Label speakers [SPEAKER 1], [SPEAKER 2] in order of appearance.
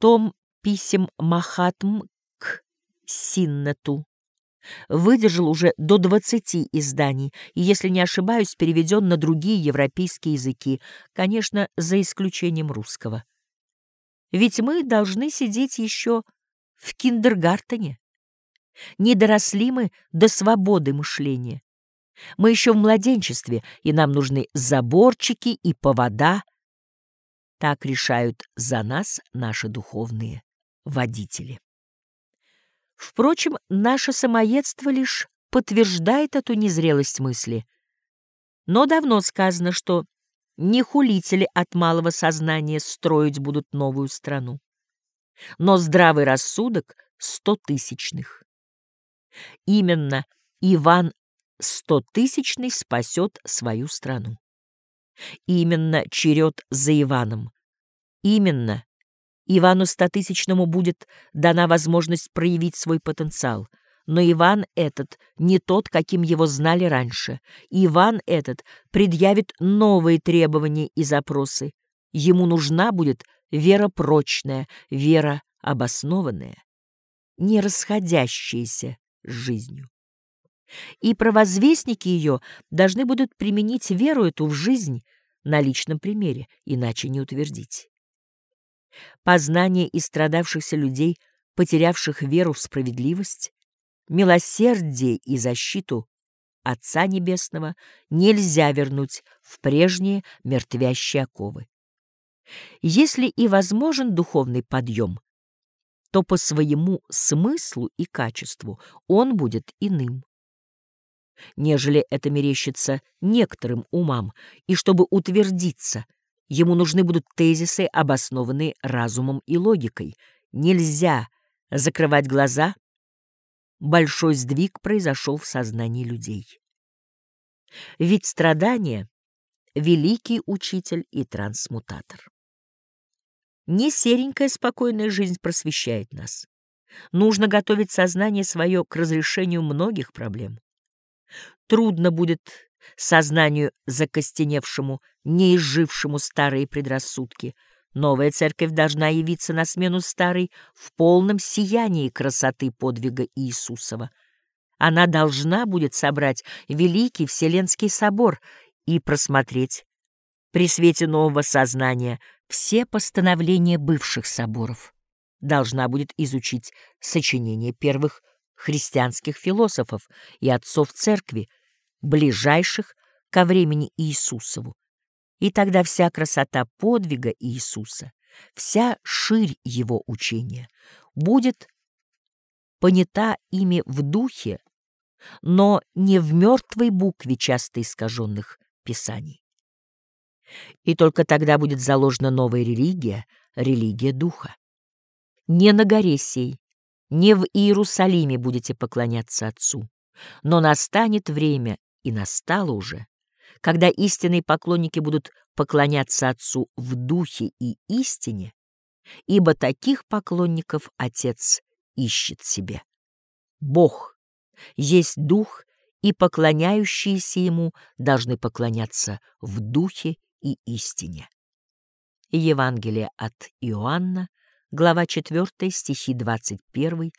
[SPEAKER 1] Том писем Махатм к Синнету выдержал уже до 20 изданий и, если не ошибаюсь, переведен на другие европейские языки, конечно, за исключением русского. Ведь мы должны сидеть еще в киндергартене. Не доросли мы до свободы мышления. Мы еще в младенчестве, и нам нужны заборчики и повода. Так решают за нас наши духовные водители. Впрочем, наше самоедство лишь подтверждает эту незрелость мысли. Но давно сказано, что не хулители от малого сознания строить будут новую страну, но здравый рассудок стотысячных. Именно Иван Стотысячный спасет свою страну. Именно черед за Иваном. Именно Ивану Стотысячному будет дана возможность проявить свой потенциал. Но Иван этот не тот, каким его знали раньше. Иван этот предъявит новые требования и запросы. Ему нужна будет вера прочная, вера обоснованная, не расходящаяся с жизнью. И провозвестники ее должны будут применить веру эту в жизнь на личном примере, иначе не утвердить. Познание истрадавшихся людей, потерявших веру в справедливость, милосердие и защиту Отца Небесного нельзя вернуть в прежние мертвящие оковы. Если и возможен духовный подъем, то по своему смыслу и качеству он будет иным нежели это мерещится некоторым умам, и чтобы утвердиться — Ему нужны будут тезисы, обоснованные разумом и логикой. Нельзя закрывать глаза. Большой сдвиг произошел в сознании людей. Ведь страдание — великий учитель и трансмутатор. Не серенькая спокойная жизнь просвещает нас. Нужно готовить сознание свое к разрешению многих проблем. Трудно будет сознанию закостеневшему, не изжившему старые предрассудки. Новая церковь должна явиться на смену старой в полном сиянии красоты подвига Иисусова. Она должна будет собрать Великий Вселенский собор и просмотреть при свете нового сознания все постановления бывших соборов. Должна будет изучить сочинения первых христианских философов и отцов церкви, ближайших ко времени Иисусову. И тогда вся красота подвига Иисуса, вся ширь его учения будет понята ими в духе, но не в мертвой букве часто искаженных писаний. И только тогда будет заложена новая религия, религия духа. Не на горе сей, не в Иерусалиме будете поклоняться Отцу, но настанет время, и настало уже, когда истинные поклонники будут поклоняться Отцу в духе и истине, ибо таких поклонников Отец ищет себе. Бог есть Дух, и поклоняющиеся Ему должны поклоняться в духе и истине. Евангелие от Иоанна, глава 4, стихи 21-24.